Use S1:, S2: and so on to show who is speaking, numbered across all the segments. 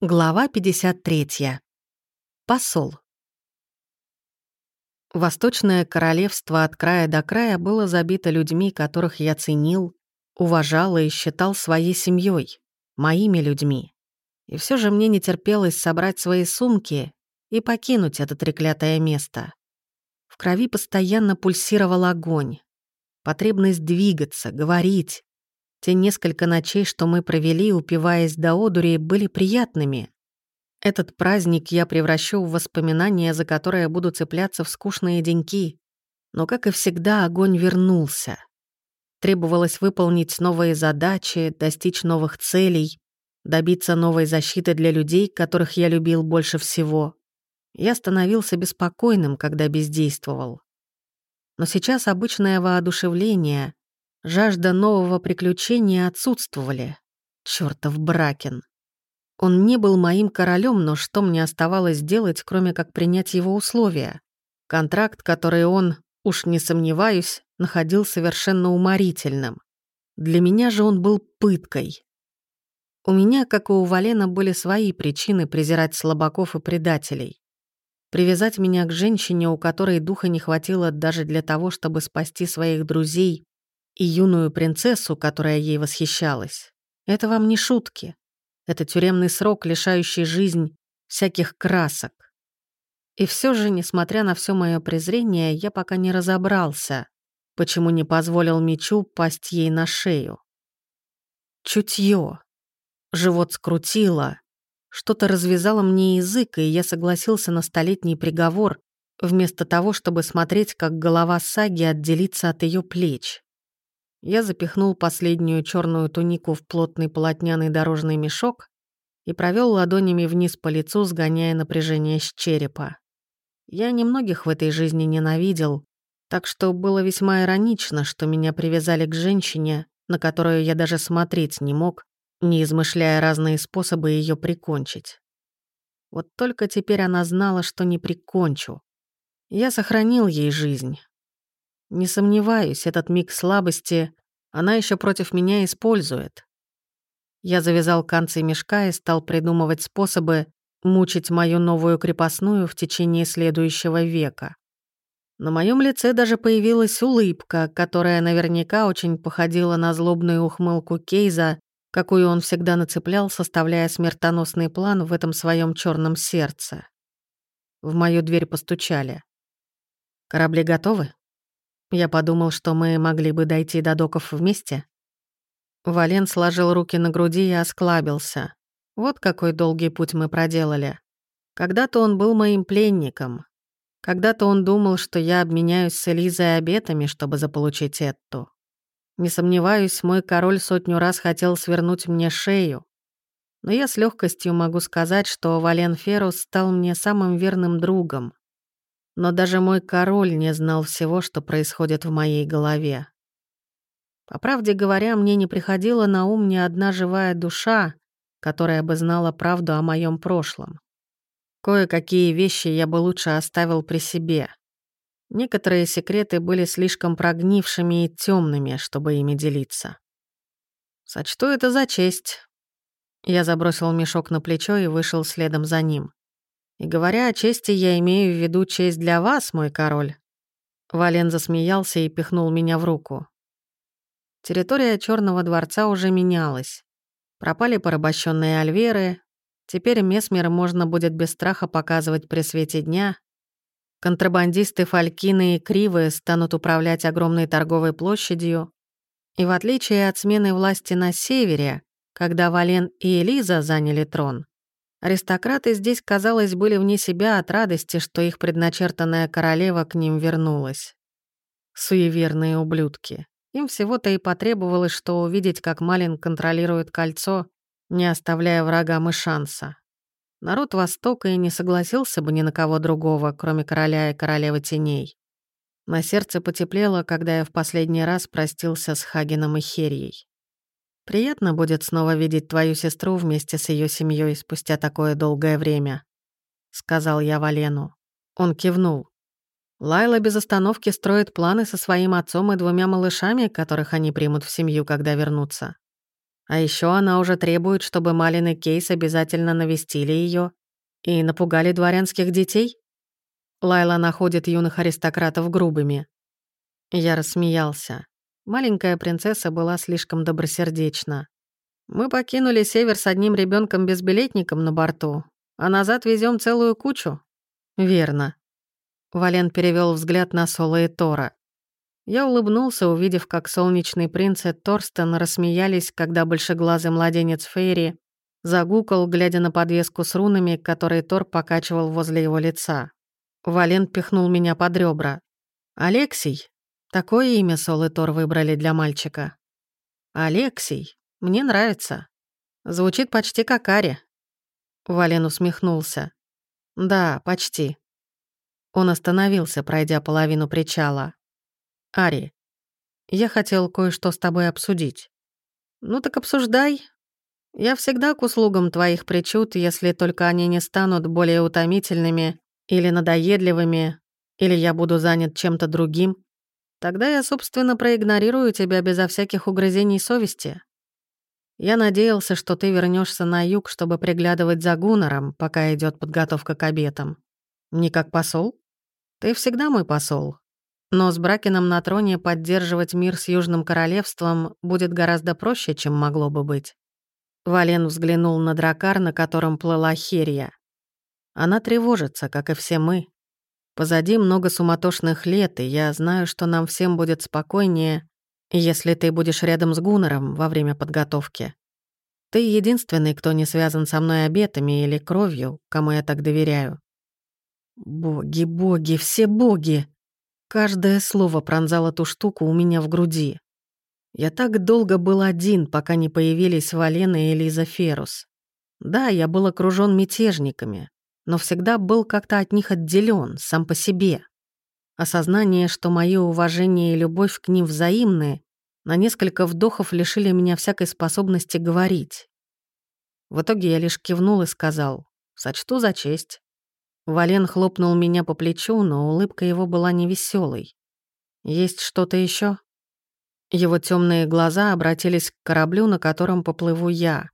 S1: Глава 53. Посол. Восточное королевство от края до края было забито людьми, которых я ценил, уважал и считал своей семьей, моими людьми. И все же мне не терпелось собрать свои сумки и покинуть это треклятое место. В крови постоянно пульсировал огонь. Потребность двигаться, говорить, те несколько ночей, что мы провели, упиваясь до одури, были приятными. Этот праздник я превращу в воспоминания, за которые буду цепляться в скучные деньки. Но, как и всегда, огонь вернулся. Требовалось выполнить новые задачи, достичь новых целей, добиться новой защиты для людей, которых я любил больше всего. Я становился беспокойным, когда бездействовал. Но сейчас обычное воодушевление, Жажда нового приключения отсутствовали. Чёртов Бракен. Он не был моим королем, но что мне оставалось делать, кроме как принять его условия? Контракт, который он, уж не сомневаюсь, находил совершенно уморительным. Для меня же он был пыткой. У меня, как и у Валена, были свои причины презирать слабаков и предателей. Привязать меня к женщине, у которой духа не хватило даже для того, чтобы спасти своих друзей, и юную принцессу, которая ей восхищалась. Это вам не шутки. Это тюремный срок, лишающий жизнь всяких красок. И все же, несмотря на все мое презрение, я пока не разобрался, почему не позволил мечу пасть ей на шею. Чутье. Живот скрутило. Что-то развязало мне язык, и я согласился на столетний приговор, вместо того, чтобы смотреть, как голова саги отделится от ее плеч. Я запихнул последнюю черную тунику в плотный полотняный дорожный мешок и провел ладонями вниз по лицу, сгоняя напряжение с черепа. Я немногих в этой жизни ненавидел, так что было весьма иронично, что меня привязали к женщине, на которую я даже смотреть не мог, не измышляя разные способы ее прикончить. Вот только теперь она знала, что не прикончу. Я сохранил ей жизнь, не сомневаюсь, этот миг слабости она еще против меня использует. Я завязал концы мешка и стал придумывать способы мучить мою новую крепостную в течение следующего века. На моем лице даже появилась улыбка, которая наверняка очень походила на злобную ухмылку Кейза, какую он всегда нацеплял, составляя смертоносный план в этом своем черном сердце. В мою дверь постучали. «Корабли готовы?» Я подумал, что мы могли бы дойти до доков вместе. Вален сложил руки на груди и осклабился. Вот какой долгий путь мы проделали. Когда-то он был моим пленником. Когда-то он думал, что я обменяюсь с Элизой обетами, чтобы заполучить Этту. Не сомневаюсь, мой король сотню раз хотел свернуть мне шею. Но я с легкостью могу сказать, что Вален Ферус стал мне самым верным другом. Но даже мой король не знал всего, что происходит в моей голове. По правде говоря, мне не приходила на ум ни одна живая душа, которая бы знала правду о моем прошлом. Кое-какие вещи я бы лучше оставил при себе. Некоторые секреты были слишком прогнившими и темными, чтобы ими делиться. Сочту это за честь. Я забросил мешок на плечо и вышел следом за ним. И говоря о чести, я имею в виду честь для вас, мой король». Вален засмеялся и пихнул меня в руку. Территория Черного дворца уже менялась. Пропали порабощенные альверы. Теперь Месмер можно будет без страха показывать при свете дня. Контрабандисты Фалькины и Кривы станут управлять огромной торговой площадью. И в отличие от смены власти на севере, когда Вален и Элиза заняли трон, Аристократы здесь, казалось, были вне себя от радости, что их предначертанная королева к ним вернулась. Суеверные ублюдки. Им всего-то и потребовалось, что увидеть, как Малин контролирует кольцо, не оставляя врагам и шанса. Народ Востока и не согласился бы ни на кого другого, кроме короля и королевы теней. На сердце потеплело, когда я в последний раз простился с Хагеном и Херьей. Приятно будет снова видеть твою сестру вместе с ее семьей спустя такое долгое время», — сказал я Валену. Он кивнул. Лайла без остановки строит планы со своим отцом и двумя малышами, которых они примут в семью, когда вернутся. А еще она уже требует, чтобы Малин и Кейс обязательно навестили ее и напугали дворянских детей? Лайла находит юных аристократов грубыми. Я рассмеялся. Маленькая принцесса была слишком добросердечна. Мы покинули север с одним ребенком безбилетником на борту, а назад везем целую кучу. Верно. Вален перевел взгляд на Соло и Тора. Я улыбнулся, увидев, как солнечный принц и Торстен рассмеялись, когда большеглазый младенец Фейри загукал, глядя на подвеску с рунами, которые Тор покачивал возле его лица. Вален пихнул меня под ребра. «Алексей?» Такое имя Сол и Тор выбрали для мальчика. «Алексей. Мне нравится. Звучит почти как Ари». Вален усмехнулся. «Да, почти». Он остановился, пройдя половину причала. «Ари, я хотел кое-что с тобой обсудить». «Ну так обсуждай. Я всегда к услугам твоих причуд, если только они не станут более утомительными или надоедливыми, или я буду занят чем-то другим. Тогда я, собственно, проигнорирую тебя безо всяких угрызений совести. Я надеялся, что ты вернешься на юг, чтобы приглядывать за Гуннером, пока идет подготовка к обетам. Не как посол? Ты всегда мой посол. Но с Бракином на троне поддерживать мир с Южным Королевством будет гораздо проще, чем могло бы быть. Вален взглянул на дракар, на котором плыла Херия. Она тревожится, как и все мы. Позади много суматошных лет, и я знаю, что нам всем будет спокойнее, если ты будешь рядом с Гуннером во время подготовки. Ты единственный, кто не связан со мной обетами или кровью, кому я так доверяю. Боги, боги, все боги! Каждое слово пронзало ту штуку у меня в груди. Я так долго был один, пока не появились Валена и Элиза Ферус. Да, я был окружен мятежниками, но всегда был как-то от них отделен сам по себе. Осознание, что мое уважение и любовь к ним взаимны, на несколько вдохов лишили меня всякой способности говорить. В итоге я лишь кивнул и сказал «Сочту за честь». Вален хлопнул меня по плечу, но улыбка его была невеселой. «Есть что-то еще? Его темные глаза обратились к кораблю, на котором поплыву я.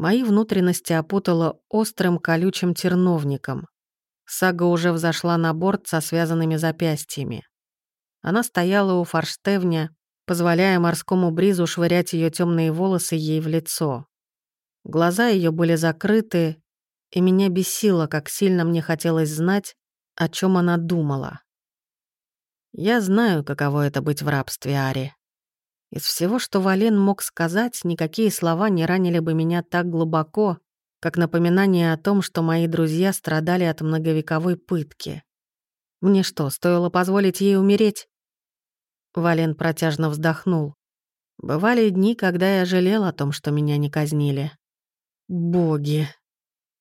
S1: Мои внутренности опутало острым колючим терновником. Сага уже взошла на борт со связанными запястьями. Она стояла у форштевня, позволяя морскому бризу швырять ее темные волосы ей в лицо. Глаза ее были закрыты, и меня бесило, как сильно мне хотелось знать, о чем она думала. Я знаю, каково это быть в рабстве, Ари. Из всего, что Вален мог сказать, никакие слова не ранили бы меня так глубоко, как напоминание о том, что мои друзья страдали от многовековой пытки. Мне что, стоило позволить ей умереть? Вален протяжно вздохнул. Бывали дни, когда я жалел о том, что меня не казнили. Боги.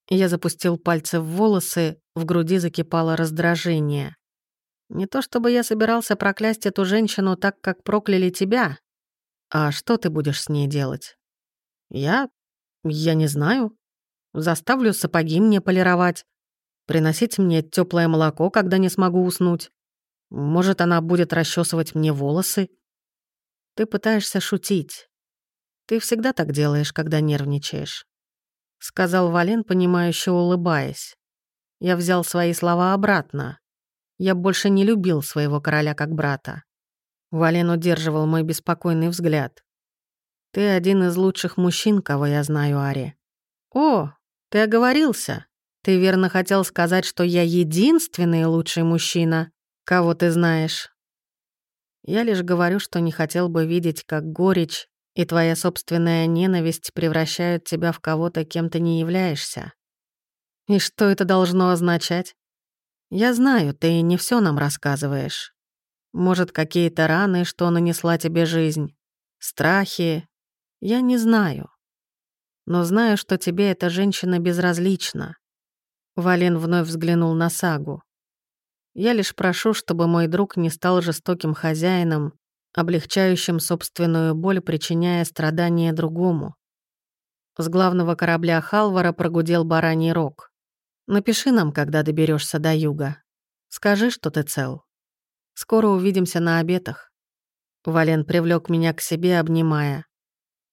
S1: Я запустил пальцы в волосы, в груди закипало раздражение. Не то чтобы я собирался проклясть эту женщину так, как прокляли тебя, «А что ты будешь с ней делать?» «Я... я не знаю. Заставлю сапоги мне полировать, приносить мне теплое молоко, когда не смогу уснуть. Может, она будет расчесывать мне волосы. Ты пытаешься шутить. Ты всегда так делаешь, когда нервничаешь», — сказал Вален, понимающе улыбаясь. Я взял свои слова обратно. Я больше не любил своего короля как брата. Вален удерживал мой беспокойный взгляд. «Ты один из лучших мужчин, кого я знаю, Ари». «О, ты оговорился. Ты верно хотел сказать, что я единственный лучший мужчина, кого ты знаешь». Я лишь говорю, что не хотел бы видеть, как горечь и твоя собственная ненависть превращают тебя в кого-то, кем ты не являешься. И что это должно означать? Я знаю, ты не все нам рассказываешь. Может, какие-то раны, что нанесла тебе жизнь? Страхи? Я не знаю. Но знаю, что тебе эта женщина безразлична. Вален вновь взглянул на Сагу. Я лишь прошу, чтобы мой друг не стал жестоким хозяином, облегчающим собственную боль, причиняя страдания другому. С главного корабля Халвара прогудел бараний рог. Напиши нам, когда доберешься до юга. Скажи, что ты цел. Скоро увидимся на обетах». Вален привлек меня к себе, обнимая.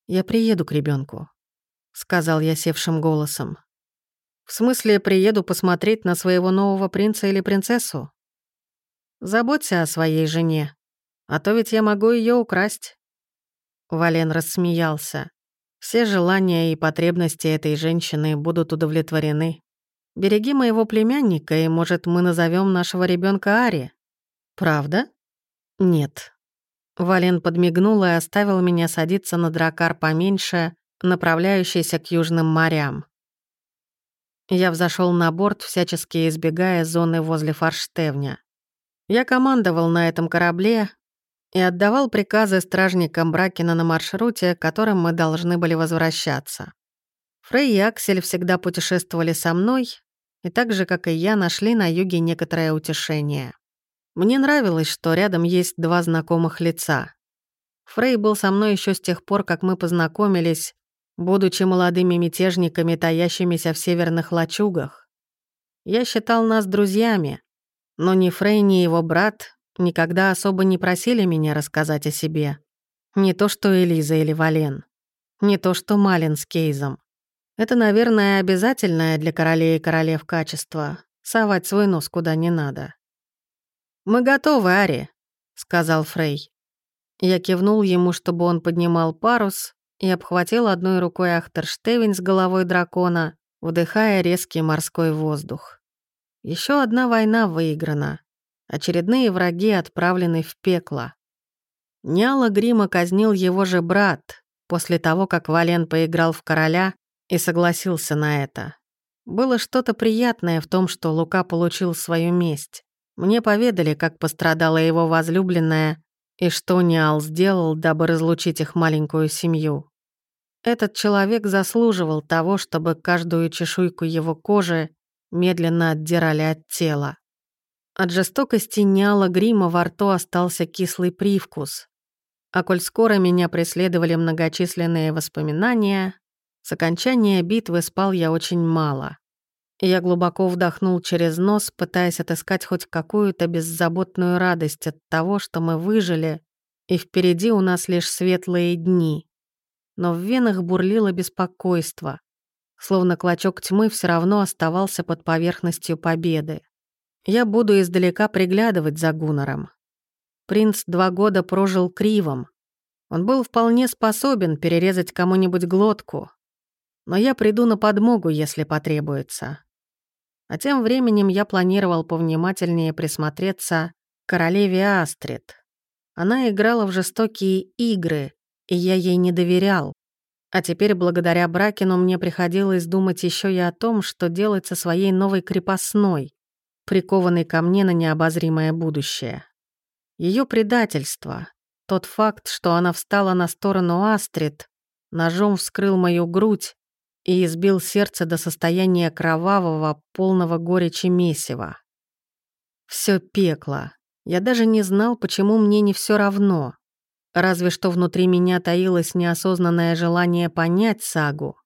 S1: «Я приеду к ребенку, сказал я севшим голосом. «В смысле, приеду посмотреть на своего нового принца или принцессу? Заботься о своей жене, а то ведь я могу ее украсть». Вален рассмеялся. Все желания и потребности этой женщины будут удовлетворены. Береги моего племянника, и, может, мы назовем нашего ребенка Ари. Правда? Нет. Вален подмигнул и оставил меня садиться на дракар поменьше, направляющийся к южным морям. Я взошел на борт, всячески избегая зоны возле форштевня. Я командовал на этом корабле, и отдавал приказы стражникам Бракина на маршруте, которым мы должны были возвращаться. Фрей и Аксель всегда путешествовали со мной, и так же, как и я, нашли на юге некоторое утешение. Мне нравилось, что рядом есть два знакомых лица. Фрей был со мной еще с тех пор, как мы познакомились, будучи молодыми мятежниками, таящимися в северных лачугах. Я считал нас друзьями, но ни Фрей, ни его брат никогда особо не просили меня рассказать о себе. Не то что Элиза или Вален. Не то что Малин с Кейзом. Это, наверное, обязательное для королей и королев качество — совать свой нос куда не надо. «Мы готовы, Ари», — сказал Фрей. Я кивнул ему, чтобы он поднимал парус, и обхватил одной рукой Ахтерштевень с головой дракона, вдыхая резкий морской воздух. Еще одна война выиграна. Очередные враги отправлены в пекло. Няла Грима казнил его же брат, после того, как Вален поиграл в короля и согласился на это. Было что-то приятное в том, что Лука получил свою месть. Мне поведали, как пострадала его возлюбленная и что Ниал сделал, дабы разлучить их маленькую семью. Этот человек заслуживал того, чтобы каждую чешуйку его кожи медленно отдирали от тела. От жестокости Ниала Грима во рту остался кислый привкус. А коль скоро меня преследовали многочисленные воспоминания, с окончания битвы спал я очень мало. Я глубоко вдохнул через нос, пытаясь отыскать хоть какую-то беззаботную радость от того, что мы выжили, и впереди у нас лишь светлые дни. Но в венах бурлило беспокойство, словно клочок тьмы все равно оставался под поверхностью победы. Я буду издалека приглядывать за Гуннером. Принц два года прожил кривом. Он был вполне способен перерезать кому-нибудь глотку. Но я приду на подмогу, если потребуется. А тем временем я планировал повнимательнее присмотреться к королеве Астрид. Она играла в жестокие игры, и я ей не доверял. А теперь, благодаря Бракину, мне приходилось думать еще и о том, что делать со своей новой крепостной прикованный ко мне на необозримое будущее. Ее предательство, тот факт, что она встала на сторону Астрид, ножом вскрыл мою грудь и избил сердце до состояния кровавого, полного горечи месива. Все пекло. Я даже не знал, почему мне не все равно. Разве что внутри меня таилось неосознанное желание понять сагу,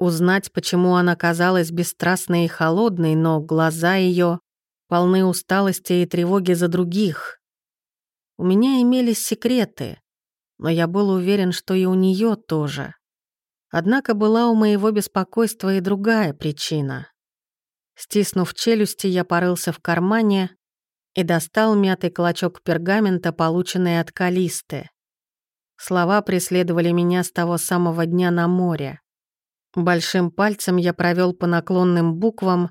S1: Узнать, почему она казалась бесстрастной и холодной, но глаза ее полны усталости и тревоги за других. У меня имелись секреты, но я был уверен, что и у нее тоже. Однако была у моего беспокойства и другая причина. Стиснув челюсти, я порылся в кармане и достал мятый клочок пергамента, полученный от Калисты. Слова преследовали меня с того самого дня на море. Большим пальцем я провел по наклонным буквам,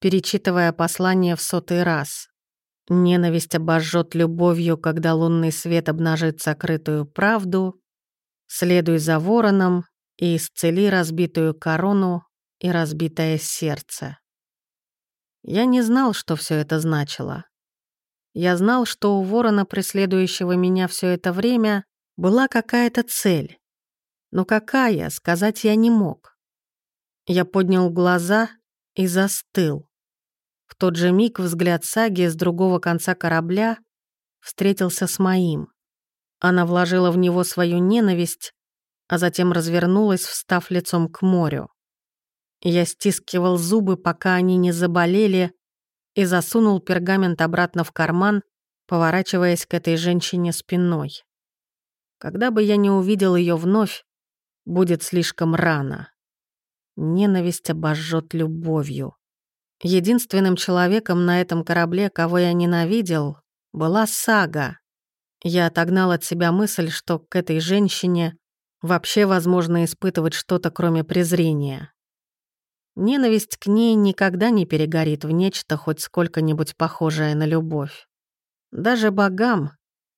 S1: перечитывая послание в сотый раз. Ненависть обожжет любовью, когда лунный свет обнажит сокрытую правду. Следуй за вороном и исцели разбитую корону и разбитое сердце. Я не знал, что все это значило. Я знал, что у ворона, преследующего меня все это время, была какая-то цель. Но какая, сказать я не мог. Я поднял глаза и застыл. В тот же миг взгляд Саги с другого конца корабля встретился с моим. Она вложила в него свою ненависть, а затем развернулась, встав лицом к морю. Я стискивал зубы, пока они не заболели, и засунул пергамент обратно в карман, поворачиваясь к этой женщине спиной. Когда бы я не увидел ее вновь, будет слишком рано. Ненависть обожжет любовью. Единственным человеком на этом корабле, кого я ненавидел, была Сага. Я отогнал от себя мысль, что к этой женщине вообще возможно испытывать что-то, кроме презрения. Ненависть к ней никогда не перегорит в нечто хоть сколько-нибудь похожее на любовь. Даже богам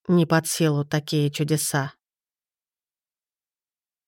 S1: не под силу такие чудеса.